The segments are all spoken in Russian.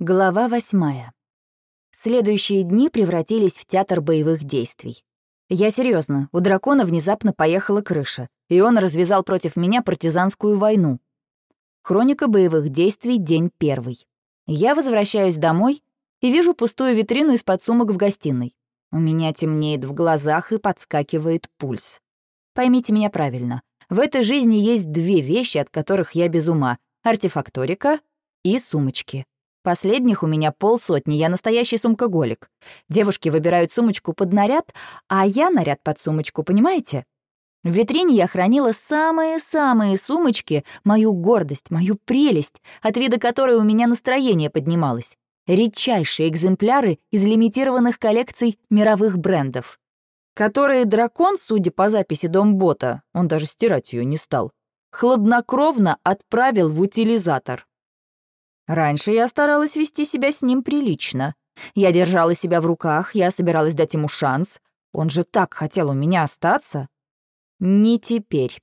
Глава восьмая. Следующие дни превратились в театр боевых действий. Я серьезно, у дракона внезапно поехала крыша, и он развязал против меня партизанскую войну. Хроника боевых действий, день первый. Я возвращаюсь домой и вижу пустую витрину из-под сумок в гостиной. У меня темнеет в глазах и подскакивает пульс. Поймите меня правильно. В этой жизни есть две вещи, от которых я без ума — артефакторика и сумочки. Последних у меня полсотни, я настоящий сумкоголик. Девушки выбирают сумочку под наряд, а я наряд под сумочку, понимаете? В витрине я хранила самые-самые сумочки, мою гордость, мою прелесть, от вида которой у меня настроение поднималось. Редчайшие экземпляры из лимитированных коллекций мировых брендов. Которые дракон, судя по записи Домбота, он даже стирать ее не стал, хладнокровно отправил в утилизатор. Раньше я старалась вести себя с ним прилично. Я держала себя в руках, я собиралась дать ему шанс. Он же так хотел у меня остаться. Не теперь.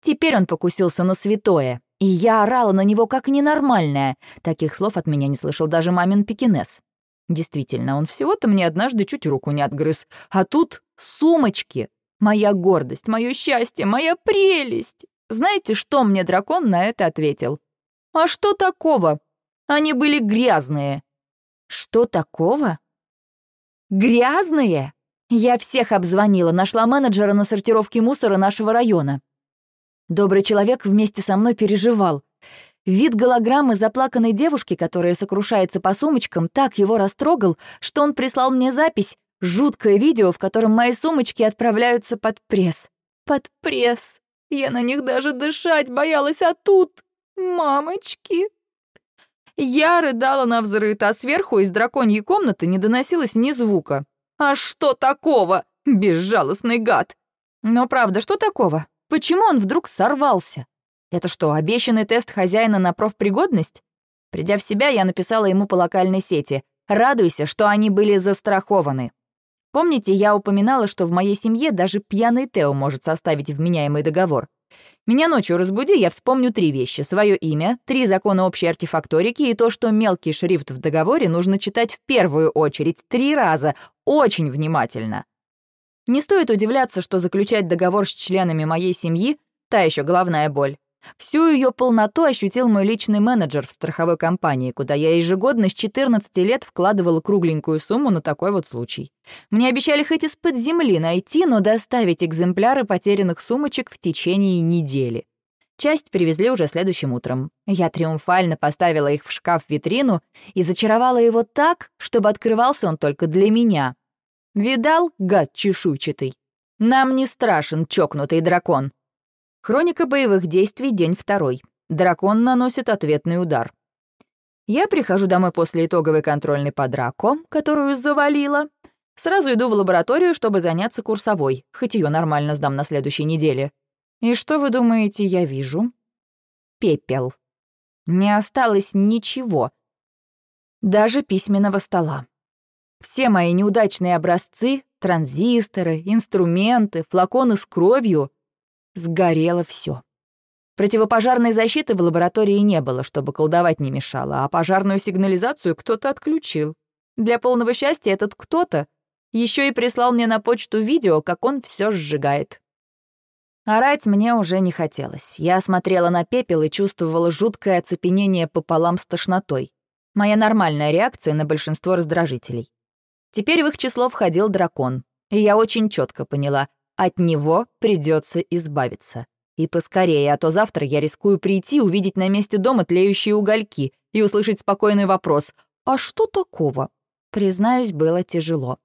Теперь он покусился на святое, и я орала на него как ненормальная. Таких слов от меня не слышал даже мамин пекинес. Действительно, он всего-то мне однажды чуть руку не отгрыз. А тут сумочки. Моя гордость, мое счастье, моя прелесть. Знаете, что мне дракон на это ответил? А что такого? Они были грязные. Что такого? Грязные? Я всех обзвонила, нашла менеджера на сортировке мусора нашего района. Добрый человек вместе со мной переживал. Вид голограммы заплаканной девушки, которая сокрушается по сумочкам, так его растрогал, что он прислал мне запись, жуткое видео, в котором мои сумочки отправляются под пресс. Под пресс. Я на них даже дышать боялась, а тут... Мамочки. Я рыдала на взрыв, а сверху из драконьей комнаты не доносилось ни звука. «А что такого? Безжалостный гад!» «Но правда, что такого? Почему он вдруг сорвался? Это что, обещанный тест хозяина на профпригодность?» Придя в себя, я написала ему по локальной сети. «Радуйся, что они были застрахованы». Помните, я упоминала, что в моей семье даже пьяный Тео может составить вменяемый договор? Меня ночью разбуди, я вспомню три вещи. Свое имя, три закона общей артефакторики и то, что мелкий шрифт в договоре нужно читать в первую очередь, три раза, очень внимательно. Не стоит удивляться, что заключать договор с членами моей семьи — та еще головная боль. Всю ее полноту ощутил мой личный менеджер в страховой компании, куда я ежегодно с 14 лет вкладывала кругленькую сумму на такой вот случай. Мне обещали хоть из-под земли найти, но доставить экземпляры потерянных сумочек в течение недели. Часть привезли уже следующим утром. Я триумфально поставила их в шкаф-витрину и зачаровала его так, чтобы открывался он только для меня. Видал, гад чешуйчатый? Нам не страшен чокнутый дракон. Хроника боевых действий, день второй. Дракон наносит ответный удар. Я прихожу домой после итоговой контрольной по драко, которую завалила. Сразу иду в лабораторию, чтобы заняться курсовой, хоть ее нормально сдам на следующей неделе. И что вы думаете, я вижу? Пепел. Не осталось ничего. Даже письменного стола. Все мои неудачные образцы, транзисторы, инструменты, флаконы с кровью Сгорело все. Противопожарной защиты в лаборатории не было, чтобы колдовать не мешало, а пожарную сигнализацию кто-то отключил. Для полного счастья этот кто-то еще и прислал мне на почту видео, как он все сжигает. Орать мне уже не хотелось. Я смотрела на пепел и чувствовала жуткое оцепенение пополам с тошнотой. Моя нормальная реакция на большинство раздражителей. Теперь в их число входил дракон, и я очень четко поняла, от него придется избавиться. И поскорее, а то завтра я рискую прийти, увидеть на месте дома тлеющие угольки и услышать спокойный вопрос «А что такого?» Признаюсь, было тяжело.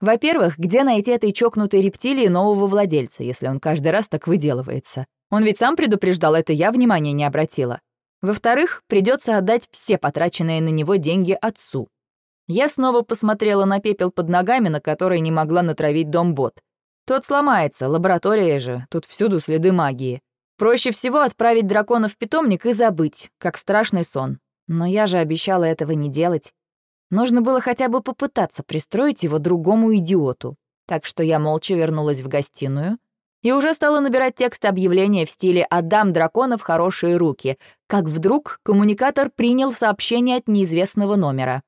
Во-первых, где найти этой чокнутой рептилии нового владельца, если он каждый раз так выделывается? Он ведь сам предупреждал, это я внимания не обратила. Во-вторых, придется отдать все потраченные на него деньги отцу. Я снова посмотрела на пепел под ногами, на который не могла натравить домбот. Тот сломается, лаборатория же, тут всюду следы магии. Проще всего отправить дракона в питомник и забыть, как страшный сон. Но я же обещала этого не делать. Нужно было хотя бы попытаться пристроить его другому идиоту. Так что я молча вернулась в гостиную и уже стала набирать текст объявления в стиле «Отдам дракона в хорошие руки», как вдруг коммуникатор принял сообщение от неизвестного номера.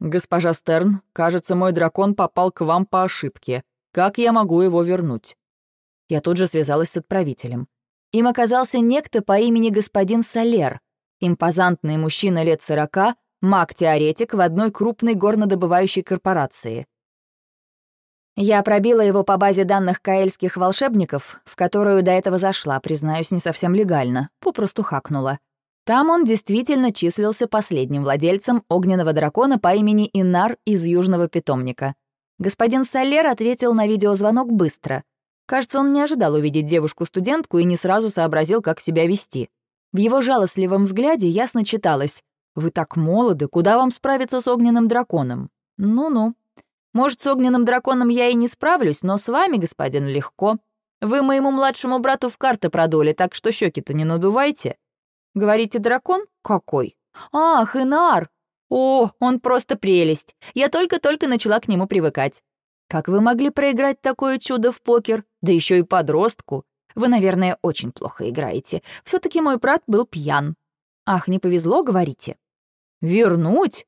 «Госпожа Стерн, кажется, мой дракон попал к вам по ошибке. Как я могу его вернуть?» Я тут же связалась с отправителем. Им оказался некто по имени господин Солер, импозантный мужчина лет сорока, маг-теоретик в одной крупной горнодобывающей корпорации. Я пробила его по базе данных каэльских волшебников, в которую до этого зашла, признаюсь, не совсем легально, попросту хакнула. Там он действительно числился последним владельцем огненного дракона по имени Инар из Южного питомника. Господин Солер ответил на видеозвонок быстро. Кажется, он не ожидал увидеть девушку-студентку и не сразу сообразил, как себя вести. В его жалостливом взгляде ясно читалось «Вы так молоды, куда вам справиться с огненным драконом?» «Ну-ну». «Может, с огненным драконом я и не справлюсь, но с вами, господин, легко. Вы моему младшему брату в карты продули, так что щеки-то не надувайте». «Говорите, дракон? Какой?» «Ах, Инар! О, он просто прелесть. Я только-только начала к нему привыкать. Как вы могли проиграть такое чудо в покер? Да еще и подростку. Вы, наверное, очень плохо играете. все таки мой брат был пьян. Ах, не повезло, говорите? Вернуть?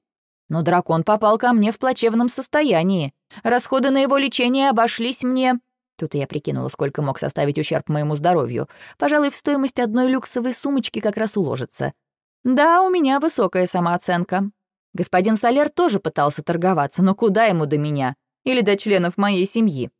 Но дракон попал ко мне в плачевном состоянии. Расходы на его лечение обошлись мне... Тут я прикинула, сколько мог составить ущерб моему здоровью. Пожалуй, в стоимость одной люксовой сумочки как раз уложится. Да, у меня высокая самооценка. Господин Солер тоже пытался торговаться, но куда ему до меня? или до членов моей семьи.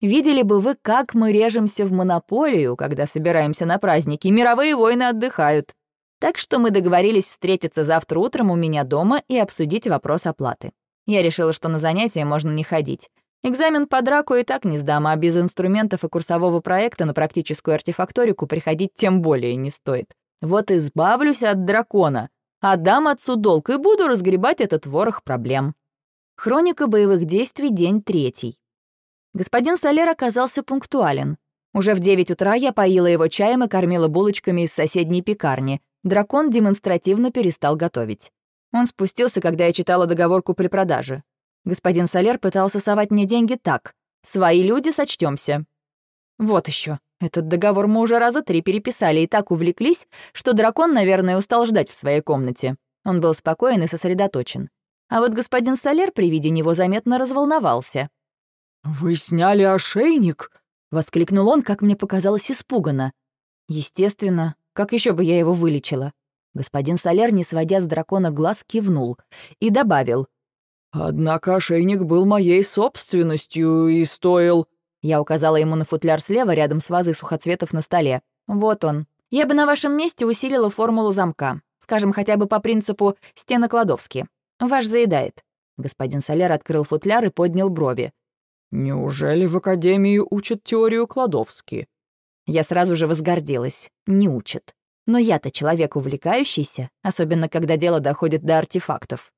Видели бы вы, как мы режемся в монополию, когда собираемся на праздники, мировые войны отдыхают. Так что мы договорились встретиться завтра утром у меня дома и обсудить вопрос оплаты. Я решила, что на занятия можно не ходить. Экзамен по драку и так не сдам, а без инструментов и курсового проекта на практическую артефакторику приходить тем более не стоит. Вот избавлюсь от дракона, отдам отцу долг и буду разгребать этот ворох проблем. Хроника боевых действий, день третий. Господин Солер оказался пунктуален. Уже в 9 утра я поила его чаем и кормила булочками из соседней пекарни. Дракон демонстративно перестал готовить. Он спустился, когда я читала договорку при продаже. Господин Солер пытался совать мне деньги так. «Свои люди, сочтемся. Вот еще. Этот договор мы уже раза три переписали и так увлеклись, что дракон, наверное, устал ждать в своей комнате. Он был спокоен и сосредоточен. А вот господин Солер при виде него заметно разволновался. «Вы сняли ошейник?» — воскликнул он, как мне показалось, испуганно. Естественно, как еще бы я его вылечила? Господин Солер, не сводя с дракона глаз, кивнул и добавил. «Однако ошейник был моей собственностью и стоил...» Я указала ему на футляр слева, рядом с вазой сухоцветов на столе. «Вот он. Я бы на вашем месте усилила формулу замка. Скажем, хотя бы по принципу «стена Кладовски». «Ваш заедает». Господин Соляр открыл футляр и поднял брови. «Неужели в Академии учат теорию Кладовски?» Я сразу же возгордилась. Не учат. Но я-то человек увлекающийся, особенно когда дело доходит до артефактов.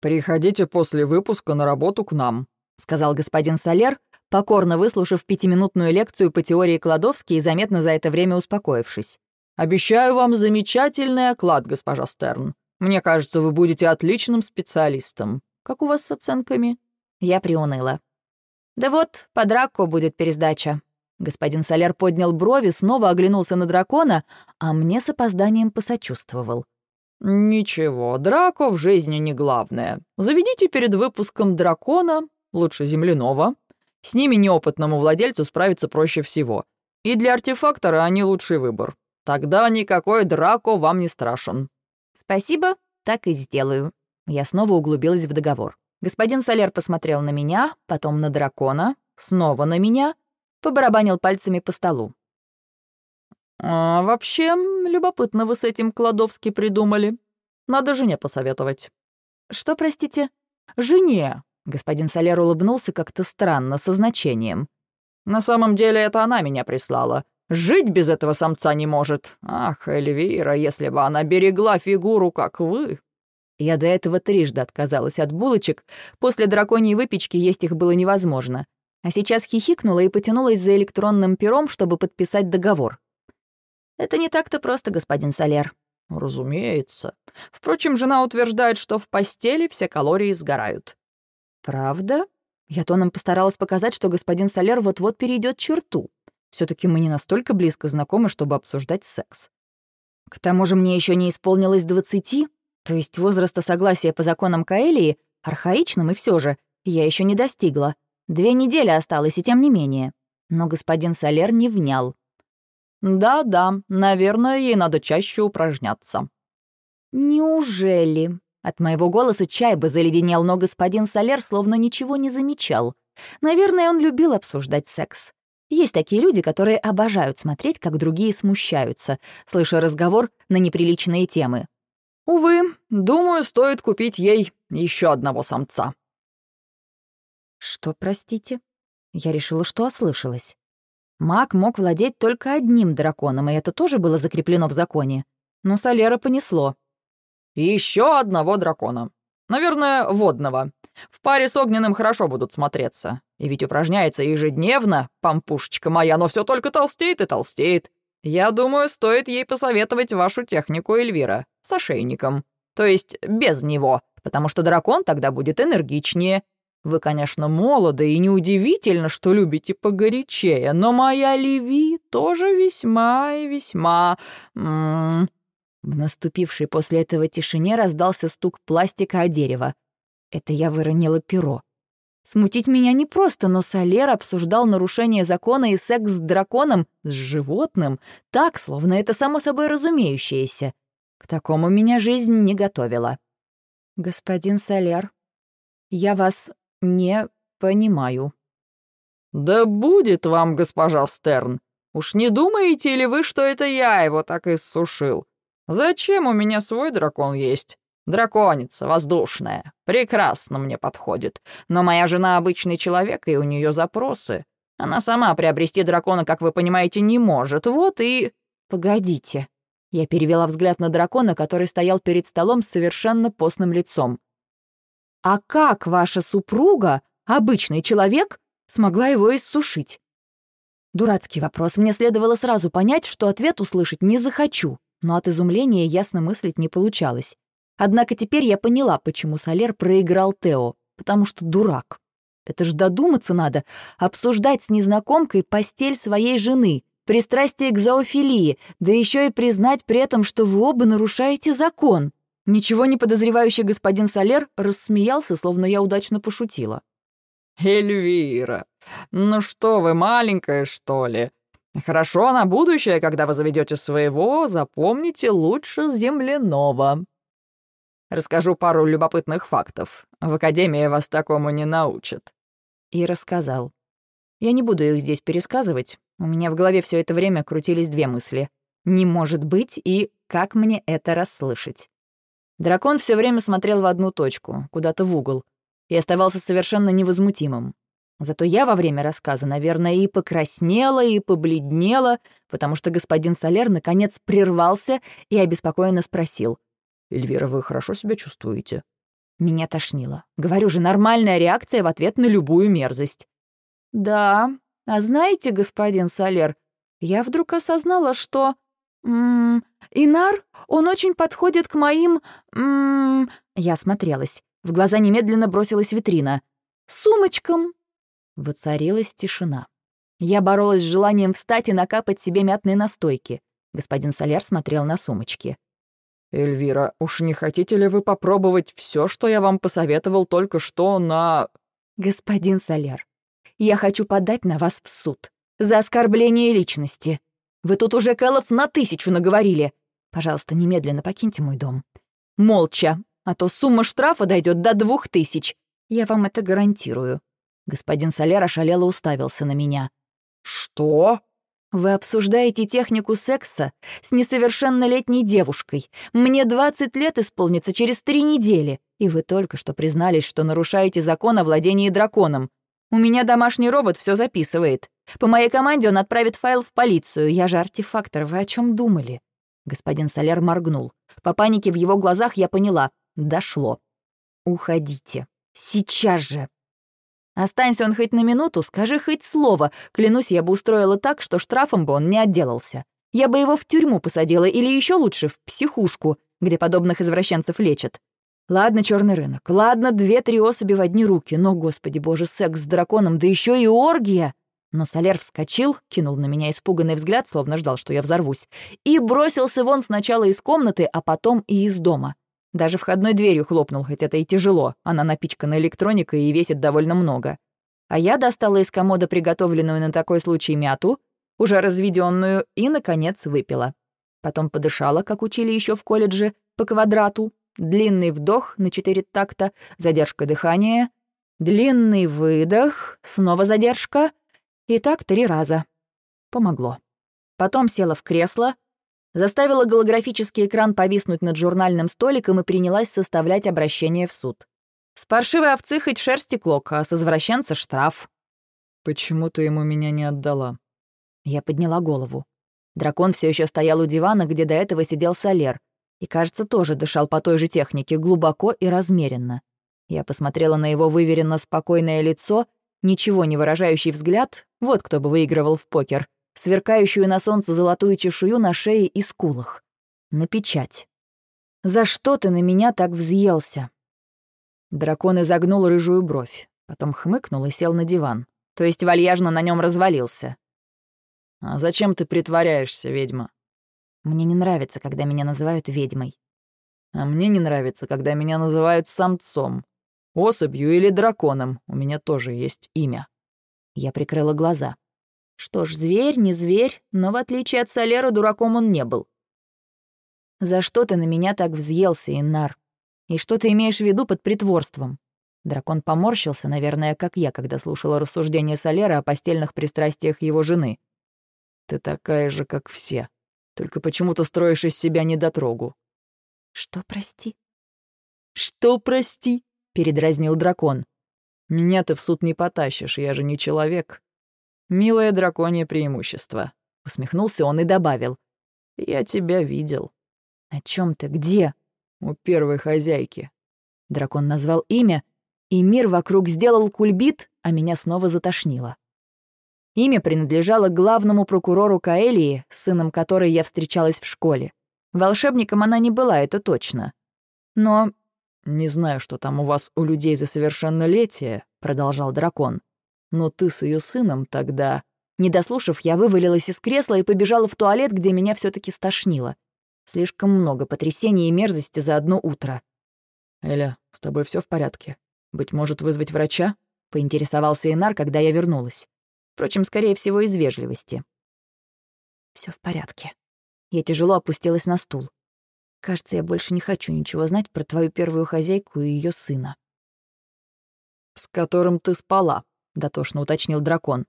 «Приходите после выпуска на работу к нам», — сказал господин Солер, покорно выслушав пятиминутную лекцию по теории Кладовски и заметно за это время успокоившись. «Обещаю вам замечательный оклад, госпожа Стерн. Мне кажется, вы будете отличным специалистом. Как у вас с оценками?» Я приуныла. «Да вот, по драку будет пересдача». Господин Соляр поднял брови, снова оглянулся на дракона, а мне с опозданием посочувствовал. «Ничего, драко в жизни не главное. Заведите перед выпуском дракона, лучше земляного. С ними неопытному владельцу справиться проще всего. И для артефактора они лучший выбор. Тогда никакой драко вам не страшен. «Спасибо, так и сделаю». Я снова углубилась в договор. Господин Соляр посмотрел на меня, потом на дракона, снова на меня, побарабанил пальцами по столу. «А вообще, любопытно вы с этим Кладовски придумали. Надо жене посоветовать». «Что, простите?» «Жене». Господин Соляр улыбнулся как-то странно, со значением. «На самом деле это она меня прислала. Жить без этого самца не может. Ах, Эльвира, если бы она берегла фигуру, как вы». Я до этого трижды отказалась от булочек. После драконьей выпечки есть их было невозможно. А сейчас хихикнула и потянулась за электронным пером, чтобы подписать договор. «Это не так-то просто, господин Солер». «Разумеется. Впрочем, жена утверждает, что в постели все калории сгорают». «Правда?» Я тоном постаралась показать, что господин Солер вот-вот перейдет черту. все таки мы не настолько близко знакомы, чтобы обсуждать секс. К тому же мне еще не исполнилось двадцати, то есть возраста согласия по законам Каэлии, архаичным и все же, я еще не достигла. Две недели осталось, и тем не менее. Но господин Солер не внял. «Да-да, наверное, ей надо чаще упражняться». «Неужели?» От моего голоса чай бы заледенел, но господин Солер словно ничего не замечал. Наверное, он любил обсуждать секс. Есть такие люди, которые обожают смотреть, как другие смущаются, слыша разговор на неприличные темы. «Увы, думаю, стоит купить ей еще одного самца». «Что, простите?» Я решила, что ослышалась. Маг мог владеть только одним драконом, и это тоже было закреплено в законе. Но Солера понесло. Еще одного дракона. Наверное, водного. В паре с огненным хорошо будут смотреться. И ведь упражняется ежедневно, пампушечка моя, но все только толстеет и толстеет. Я думаю, стоит ей посоветовать вашу технику Эльвира с ошейником. То есть без него, потому что дракон тогда будет энергичнее, вы, конечно, молоды, и неудивительно, что любите погорячее, но моя Леви тоже весьма и весьма... -м -м. В наступившей после этого тишине раздался стук пластика о дерево. Это я выронила перо. Смутить меня непросто, но Солер обсуждал нарушение закона и секс с драконом, с животным, так, словно это само собой разумеющееся. К такому меня жизнь не готовила. «Господин Солер, я вас «Не понимаю». «Да будет вам, госпожа Стерн. Уж не думаете ли вы, что это я его так иссушил? Зачем у меня свой дракон есть? Драконица, воздушная. Прекрасно мне подходит. Но моя жена обычный человек, и у нее запросы. Она сама приобрести дракона, как вы понимаете, не может. Вот и...» «Погодите». Я перевела взгляд на дракона, который стоял перед столом с совершенно постным лицом. А как ваша супруга, обычный человек, смогла его иссушить? Дурацкий вопрос. Мне следовало сразу понять, что ответ услышать не захочу, но от изумления ясно мыслить не получалось. Однако теперь я поняла, почему Солер проиграл Тео, потому что дурак. Это ж додуматься надо, обсуждать с незнакомкой постель своей жены, пристрастие к зоофилии, да еще и признать при этом, что вы оба нарушаете закон. Ничего не подозревающий господин Солер рассмеялся, словно я удачно пошутила. «Эльвира, ну что вы, маленькая, что ли? Хорошо на будущее, когда вы заведете своего, запомните лучше земляного. Расскажу пару любопытных фактов. В академии вас такому не научат». И рассказал. Я не буду их здесь пересказывать. У меня в голове все это время крутились две мысли. «Не может быть» и «как мне это расслышать». Дракон все время смотрел в одну точку, куда-то в угол, и оставался совершенно невозмутимым. Зато я во время рассказа, наверное, и покраснела, и побледнела, потому что господин Солер наконец прервался и обеспокоенно спросил. «Эльвира, вы хорошо себя чувствуете?» Меня тошнило. Говорю же, нормальная реакция в ответ на любую мерзость. «Да, а знаете, господин Солер, я вдруг осознала, что... М Инар, он очень подходит к моим... -м Я смотрелась. В глаза немедленно бросилась витрина. «Сумочкам!» Воцарилась тишина. Я боролась с желанием встать и накапать себе мятные настойки. Господин Соляр смотрел на сумочки. «Эльвира, уж не хотите ли вы попробовать все, что я вам посоветовал только что на...» «Господин Соляр, я хочу подать на вас в суд за оскорбление личности. Вы тут уже Кэллов на тысячу наговорили. Пожалуйста, немедленно покиньте мой дом. Молча, а то сумма штрафа дойдет до двух тысяч. Я вам это гарантирую». Господин Солер ошалело уставился на меня. «Что?» «Вы обсуждаете технику секса с несовершеннолетней девушкой. Мне 20 лет исполнится через три недели, и вы только что признались, что нарушаете закон о владении драконом. У меня домашний робот все записывает. По моей команде он отправит файл в полицию. Я же артефактор, вы о чем думали?» Господин Соляр моргнул. По панике в его глазах я поняла. Дошло. «Уходите. Сейчас же!» Останься он хоть на минуту, скажи хоть слово. Клянусь, я бы устроила так, что штрафом бы он не отделался. Я бы его в тюрьму посадила или еще лучше в психушку, где подобных извращенцев лечат. Ладно, черный рынок, ладно, две-три особи в одни руки, но, господи боже, секс с драконом, да еще и оргия. Но Солер вскочил, кинул на меня испуганный взгляд, словно ждал, что я взорвусь, и бросился вон сначала из комнаты, а потом и из дома. Даже входной дверью хлопнул, хоть это и тяжело, она напичкана электроникой и весит довольно много. А я достала из комода приготовленную на такой случай мяту, уже разведенную, и, наконец, выпила. Потом подышала, как учили еще в колледже, по квадрату. Длинный вдох на четыре такта, задержка дыхания. Длинный выдох, снова задержка. И так три раза. Помогло. Потом села в кресло, заставила голографический экран повиснуть над журнальным столиком и принялась составлять обращение в суд. С паршивой овцы хоть шерсти клок, а с извращенца штраф. «Почему ты ему меня не отдала?» Я подняла голову. Дракон все еще стоял у дивана, где до этого сидел Солер, и, кажется, тоже дышал по той же технике, глубоко и размеренно. Я посмотрела на его выверенно спокойное лицо ничего не выражающий взгляд, вот кто бы выигрывал в покер, сверкающую на солнце золотую чешую на шее и скулах. На печать. «За что ты на меня так взъелся?» Дракон изогнул рыжую бровь, потом хмыкнул и сел на диван, то есть вальяжно на нем развалился. «А зачем ты притворяешься, ведьма?» «Мне не нравится, когда меня называют ведьмой». «А мне не нравится, когда меня называют самцом. Особью или драконом. У меня тоже есть имя». Я прикрыла глаза. Что ж, зверь, не зверь, но в отличие от Солера, дураком он не был. «За что ты на меня так взъелся, Иннар? И что ты имеешь в виду под притворством?» Дракон поморщился, наверное, как я, когда слушала рассуждения Солера о постельных пристрастиях его жены. «Ты такая же, как все. Только почему-то строишь из себя недотрогу». «Что, прости?» «Что, прости?» — передразнил дракон. «Меня ты в суд не потащишь, я же не человек. Милое драконье преимущество», — усмехнулся он и добавил. «Я тебя видел». «О чем ты? Где?» «У первой хозяйки». Дракон назвал имя, и мир вокруг сделал кульбит, а меня снова затошнило. Имя принадлежало главному прокурору Каэлии, сыном которой я встречалась в школе. Волшебником она не была, это точно. Но «Не знаю, что там у вас у людей за совершеннолетие», — продолжал дракон. «Но ты с ее сыном тогда...» Не дослушав, я вывалилась из кресла и побежала в туалет, где меня все таки стошнило. Слишком много потрясений и мерзости за одно утро. «Эля, с тобой все в порядке? Быть может, вызвать врача?» — поинтересовался Инар, когда я вернулась. Впрочем, скорее всего, из вежливости. Все в порядке». Я тяжело опустилась на стул. Кажется, я больше не хочу ничего знать про твою первую хозяйку и ее сына. «С которым ты спала», — дотошно уточнил дракон.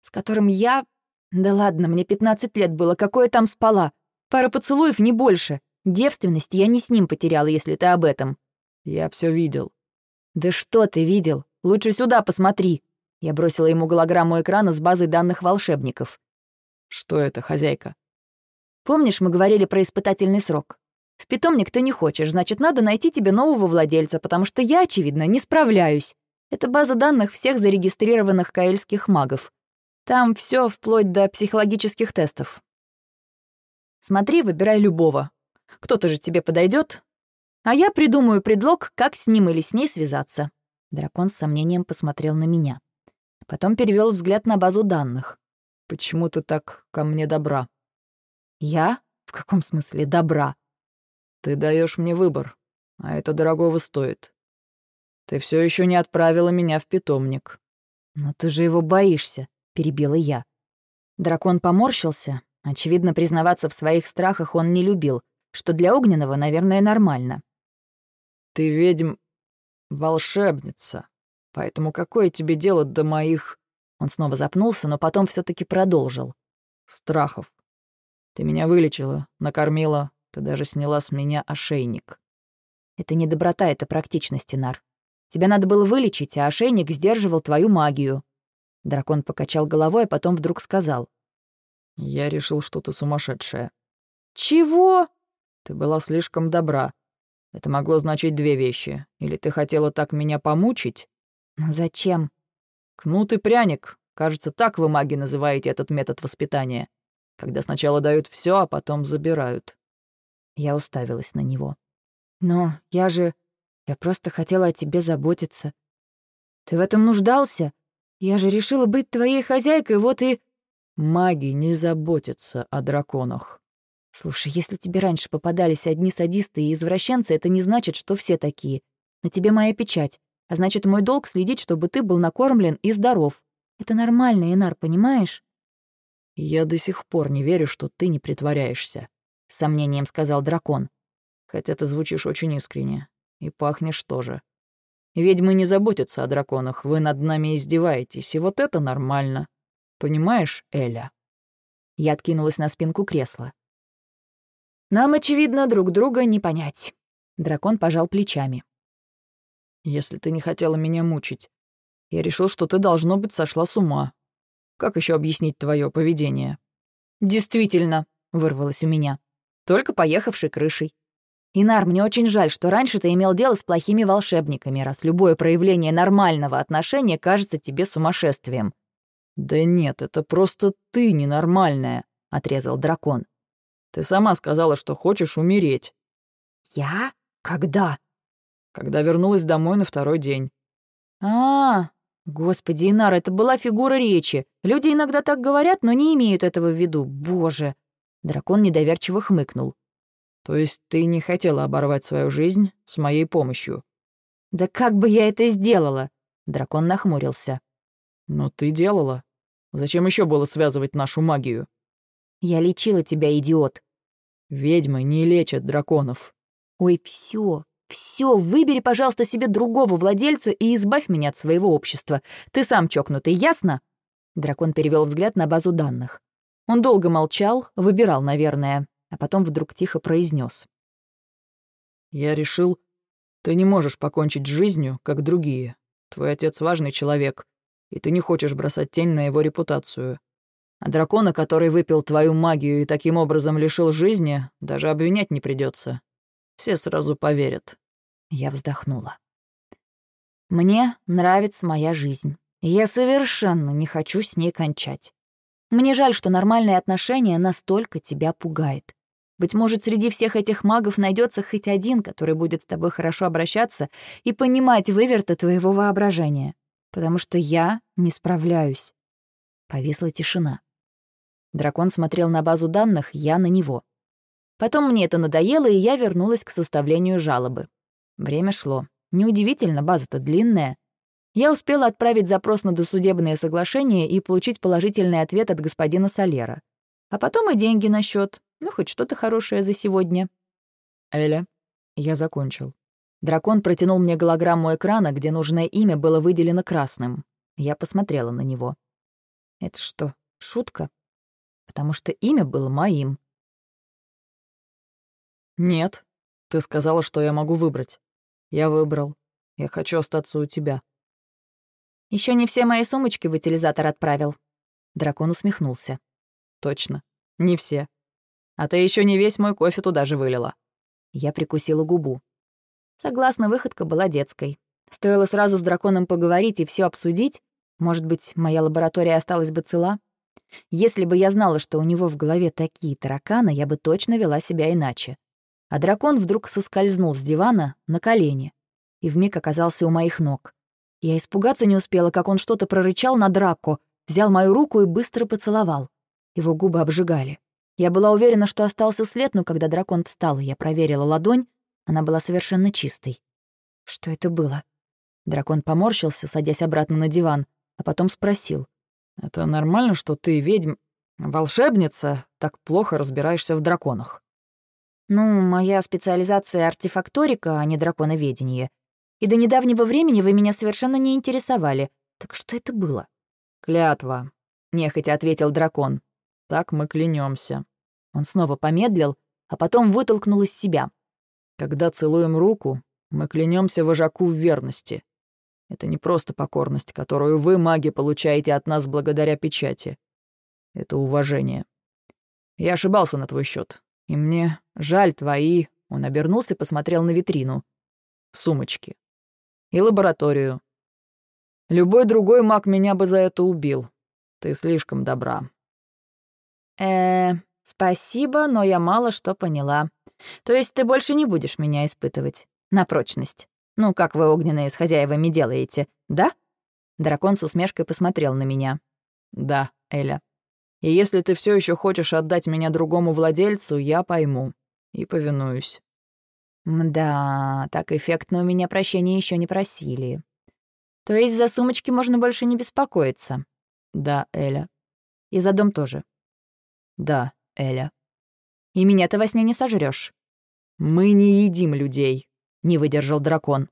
«С которым я... Да ладно, мне 15 лет было, какое там спала? Пара поцелуев, не больше. Девственность я не с ним потеряла, если ты об этом». «Я все видел». «Да что ты видел? Лучше сюда посмотри». Я бросила ему голограмму экрана с базой данных волшебников. «Что это, хозяйка?» «Помнишь, мы говорили про испытательный срок? В питомник ты не хочешь, значит, надо найти тебе нового владельца, потому что я, очевидно, не справляюсь. Это база данных всех зарегистрированных каэльских магов. Там все вплоть до психологических тестов. Смотри, выбирай любого. Кто-то же тебе подойдет, а я придумаю предлог, как с ним или с ней связаться. Дракон с сомнением посмотрел на меня. Потом перевел взгляд на базу данных. «Почему ты так ко мне добра?» «Я? В каком смысле добра?» Ты даешь мне выбор, а это дорогого стоит. Ты все еще не отправила меня в питомник. Но ты же его боишься, перебила я. Дракон поморщился. Очевидно, признаваться в своих страхах он не любил, что для огненного, наверное, нормально. Ты ведьм... волшебница. Поэтому какое тебе дело до моих... Он снова запнулся, но потом все таки продолжил. Страхов. Ты меня вылечила, накормила, ты даже сняла с меня ошейник. Это не доброта, это практичность, Инар. Тебя надо было вылечить, а ошейник сдерживал твою магию. Дракон покачал головой, а потом вдруг сказал. Я решил, что ты сумасшедшая. Чего? Ты была слишком добра. Это могло значить две вещи. Или ты хотела так меня помучить? Зачем? Кнут и пряник. Кажется, так вы, маги, называете этот метод воспитания. Когда сначала дают все, а потом забирают. Я уставилась на него. «Но я же... Я просто хотела о тебе заботиться. Ты в этом нуждался? Я же решила быть твоей хозяйкой, вот и...» «Маги не заботятся о драконах». «Слушай, если тебе раньше попадались одни садисты и извращенцы, это не значит, что все такие. На тебе моя печать. А значит, мой долг следить, чтобы ты был накормлен и здоров. Это нормально, Инар, понимаешь?» «Я до сих пор не верю, что ты не притворяешься», — с сомнением сказал дракон. «Хотя ты звучишь очень искренне. И пахнешь тоже. Ведьмы не заботятся о драконах, вы над нами издеваетесь, и вот это нормально. Понимаешь, Эля?» Я откинулась на спинку кресла. «Нам, очевидно, друг друга не понять». Дракон пожал плечами. «Если ты не хотела меня мучить, я решил, что ты, должно быть, сошла с ума. Как еще объяснить твое поведение?» «Действительно», — вырвалось у меня. «Только поехавший крышей. Инар, мне очень жаль, что раньше ты имел дело с плохими волшебниками, раз любое проявление нормального отношения кажется тебе сумасшествием». «Да нет, это просто ты ненормальная», — отрезал дракон. «Ты сама сказала, что хочешь умереть». «Я? Когда?» «Когда вернулась домой на второй день». А, -а, а Господи, Инар, это была фигура речи. Люди иногда так говорят, но не имеют этого в виду. Боже!» Дракон недоверчиво хмыкнул. То есть ты не хотела оборвать свою жизнь с моей помощью? Да как бы я это сделала? Дракон нахмурился. Но ты делала. Зачем еще было связывать нашу магию? Я лечила тебя, идиот. Ведьмы не лечат драконов. Ой, все, все, выбери, пожалуйста, себе другого владельца и избавь меня от своего общества. Ты сам чокнутый, ясно? Дракон перевел взгляд на базу данных. Он долго молчал, выбирал, наверное а потом вдруг тихо произнес: «Я решил, ты не можешь покончить с жизнью, как другие. Твой отец важный человек, и ты не хочешь бросать тень на его репутацию. А дракона, который выпил твою магию и таким образом лишил жизни, даже обвинять не придется. Все сразу поверят». Я вздохнула. «Мне нравится моя жизнь. Я совершенно не хочу с ней кончать. Мне жаль, что нормальные отношения настолько тебя пугает. Быть может, среди всех этих магов найдется хоть один, который будет с тобой хорошо обращаться и понимать выверты твоего воображения. Потому что я не справляюсь. Повисла тишина. Дракон смотрел на базу данных, я на него. Потом мне это надоело, и я вернулась к составлению жалобы. Время шло. Неудивительно, база-то длинная. Я успела отправить запрос на досудебное соглашение и получить положительный ответ от господина Солера. А потом и деньги на счет. Ну, хоть что-то хорошее за сегодня. Эля, я закончил. Дракон протянул мне голограмму экрана, где нужное имя было выделено красным. Я посмотрела на него. Это что, шутка? Потому что имя было моим. Нет. Ты сказала, что я могу выбрать. Я выбрал. Я хочу остаться у тебя. Еще не все мои сумочки в утилизатор отправил». Дракон усмехнулся. «Точно, не все. А ты еще не весь мой кофе туда же вылила». Я прикусила губу. Согласна, выходка была детской. Стоило сразу с драконом поговорить и все обсудить. Может быть, моя лаборатория осталась бы цела? Если бы я знала, что у него в голове такие тараканы, я бы точно вела себя иначе. А дракон вдруг соскользнул с дивана на колени и вмиг оказался у моих ног. Я испугаться не успела, как он что-то прорычал на Драко, взял мою руку и быстро поцеловал. Его губы обжигали. Я была уверена, что остался след, но когда дракон встал, и я проверила ладонь, она была совершенно чистой. Что это было? Дракон поморщился, садясь обратно на диван, а потом спросил. «Это нормально, что ты, ведьм... волшебница, так плохо разбираешься в драконах?» «Ну, моя специализация — артефакторика, а не драконоведение и до недавнего времени вы меня совершенно не интересовали. Так что это было?» «Клятва», — нехотя ответил дракон. «Так мы клянемся. Он снова помедлил, а потом вытолкнул из себя. «Когда целуем руку, мы клянемся вожаку в верности. Это не просто покорность, которую вы, маги, получаете от нас благодаря печати. Это уважение. Я ошибался на твой счет, и мне жаль твои...» Он обернулся и посмотрел на витрину. «Сумочки и лабораторию. Любой другой маг меня бы за это убил. Ты слишком добра. Э, спасибо, но я мало что поняла. То есть ты больше не будешь меня испытывать на прочность? Ну, как вы огненные с хозяевами делаете, да? Дракон с усмешкой посмотрел на меня. «Да, Эля. И если ты все еще хочешь отдать меня другому владельцу, я пойму и повинуюсь». Мда, так эффектно у меня прощения еще не просили. То есть за сумочки можно больше не беспокоиться? Да, Эля. И за дом тоже? Да, Эля. И меня ты во сне не сожрешь. Мы не едим людей, не выдержал дракон.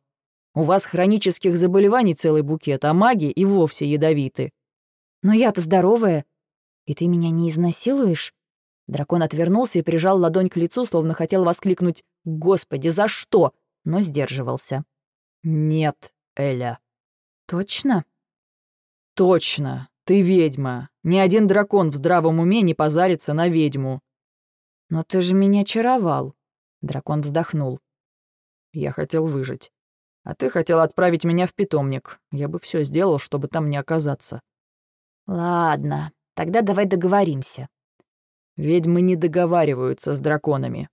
У вас хронических заболеваний целый букет, а маги и вовсе ядовиты. Но я-то здоровая. И ты меня не изнасилуешь? Дракон отвернулся и прижал ладонь к лицу, словно хотел воскликнуть «Господи, за что?», но сдерживался. «Нет, Эля». «Точно?» «Точно. Ты ведьма. Ни один дракон в здравом уме не позарится на ведьму». «Но ты же меня очаровал». Дракон вздохнул. «Я хотел выжить. А ты хотел отправить меня в питомник. Я бы все сделал, чтобы там не оказаться». «Ладно, тогда давай договоримся». «Ведьмы не договариваются с драконами».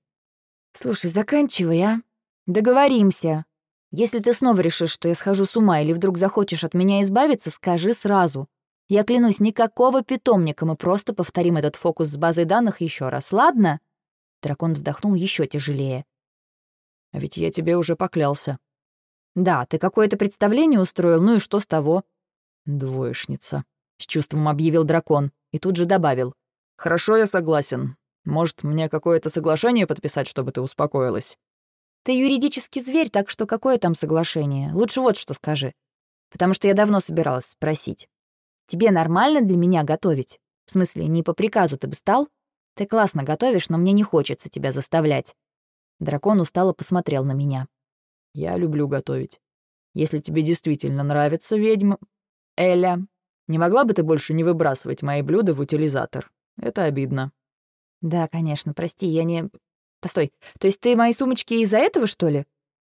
«Слушай, заканчивай, а? Договоримся. Если ты снова решишь, что я схожу с ума или вдруг захочешь от меня избавиться, скажи сразу. Я клянусь, никакого питомника, мы просто повторим этот фокус с базой данных еще раз, ладно?» Дракон вздохнул еще тяжелее. «А ведь я тебе уже поклялся». «Да, ты какое-то представление устроил, ну и что с того?» «Двоечница», — с чувством объявил дракон и тут же добавил. «Хорошо, я согласен. Может, мне какое-то соглашение подписать, чтобы ты успокоилась?» «Ты юридический зверь, так что какое там соглашение? Лучше вот что скажи. Потому что я давно собиралась спросить. Тебе нормально для меня готовить? В смысле, не по приказу ты бы стал? Ты классно готовишь, но мне не хочется тебя заставлять». Дракон устало посмотрел на меня. «Я люблю готовить. Если тебе действительно нравится ведьма... Эля, не могла бы ты больше не выбрасывать мои блюда в утилизатор? Это обидно». «Да, конечно, прости, я не...» «Постой, то есть ты мои сумочки из-за этого, что ли?»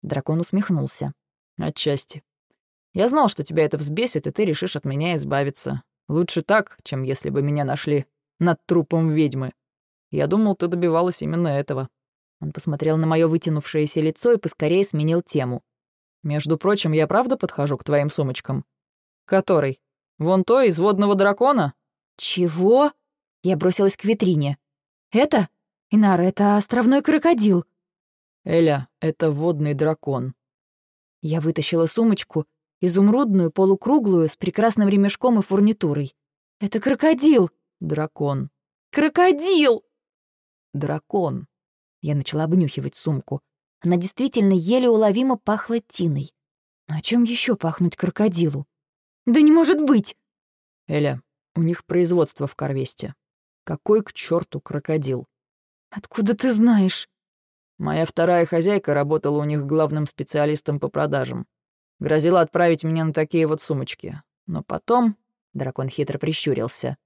Дракон усмехнулся. «Отчасти. Я знал, что тебя это взбесит, и ты решишь от меня избавиться. Лучше так, чем если бы меня нашли над трупом ведьмы. Я думал, ты добивалась именно этого». Он посмотрел на мое вытянувшееся лицо и поскорее сменил тему. «Между прочим, я правда подхожу к твоим сумочкам?» «Который? Вон то из водного дракона?» «Чего?» Я бросилась к витрине. «Это? Инар, это островной крокодил». «Эля, это водный дракон». Я вытащила сумочку, изумрудную, полукруглую, с прекрасным ремешком и фурнитурой. «Это крокодил!» «Дракон». «Крокодил!» «Дракон». Я начала обнюхивать сумку. Она действительно еле уловимо пахла тиной. Но о чем еще пахнуть крокодилу? «Да не может быть!» «Эля, у них производство в Корвесте. Какой к черту крокодил? Откуда ты знаешь? Моя вторая хозяйка работала у них главным специалистом по продажам. Грозила отправить меня на такие вот сумочки. Но потом... Дракон хитро прищурился.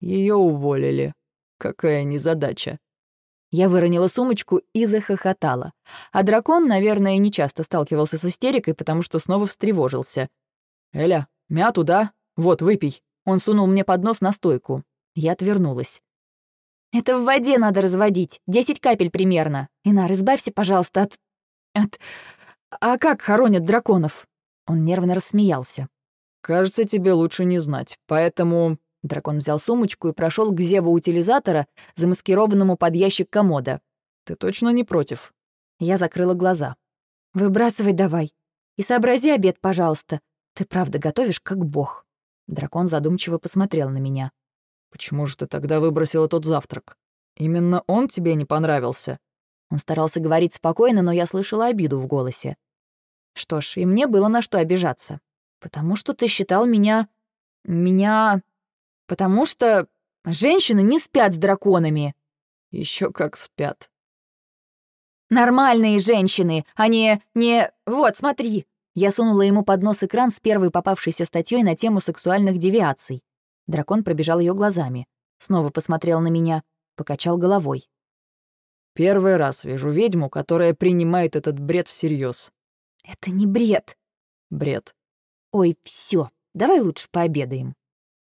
Ее уволили. Какая незадача. Я выронила сумочку и захохотала. А дракон, наверное, не часто сталкивался с истерикой, потому что снова встревожился. «Эля, мяту, да? Вот, выпей». Он сунул мне под нос настойку. Я отвернулась. «Это в воде надо разводить. Десять капель примерно. Инар, избавься, пожалуйста, от... от... А как хоронят драконов?» Он нервно рассмеялся. «Кажется, тебе лучше не знать, поэтому...» Дракон взял сумочку и прошел к зеву утилизатора, замаскированному под ящик комода. «Ты точно не против?» Я закрыла глаза. «Выбрасывай давай. И сообрази обед, пожалуйста. Ты правда готовишь, как бог». Дракон задумчиво посмотрел на меня. «Почему же ты тогда выбросила тот завтрак? Именно он тебе не понравился?» Он старался говорить спокойно, но я слышала обиду в голосе. «Что ж, и мне было на что обижаться. Потому что ты считал меня... меня... Потому что женщины не спят с драконами». Еще как спят». «Нормальные женщины, а не... не... Вот, смотри». Я сунула ему под нос экран с первой попавшейся статьей на тему сексуальных девиаций. Дракон пробежал ее глазами. Снова посмотрел на меня, покачал головой. «Первый раз вижу ведьму, которая принимает этот бред всерьез. «Это не бред». «Бред». «Ой, все, давай лучше пообедаем».